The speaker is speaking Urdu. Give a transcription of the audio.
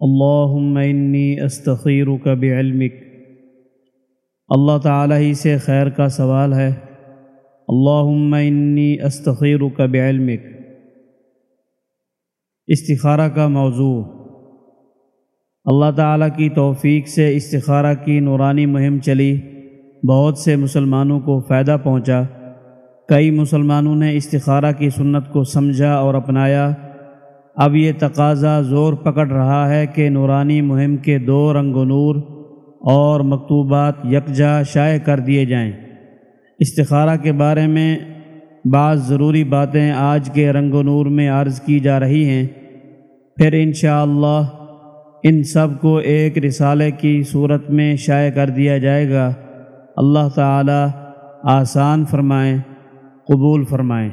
اللہم انی استخیرک بعلمک۔ اللہ تعالیٰ ہی سے خیر کا سوال ہے۔ اللہم انی استخیرک بعلمک۔ استخارہ کا موضوع۔ اللہ تعالیٰ کی توفیق سے استخارہ کی نورانی مہم چلی۔ بہت سے مسلمانوں کو فائدہ پہنچا۔ کئی مسلمانوں نے استخارہ کی سنت کو سمجھا اور اپنایا۔ اب یہ تقاضا زور پکڑ رہا ہے کہ نورانی مہم کے دو رنگ و نور اور مکتوبات یکجا شائع کر دیے جائیں۔ استخارہ کے بارے میں بعض ضروری باتیں آج کے رنگ و نور میں عرض کی جا رہی ہیں۔ پھر انشاءاللہ اللہ ان سب کو ایک رسالے کی صورت میں شائع کر دیا جائے گا۔ اللہ تعالی آسان فرمائیں قبول فرمائیں